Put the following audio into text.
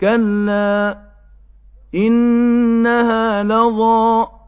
كَلَّا ۖ إِنَّهَا لَظَىٰ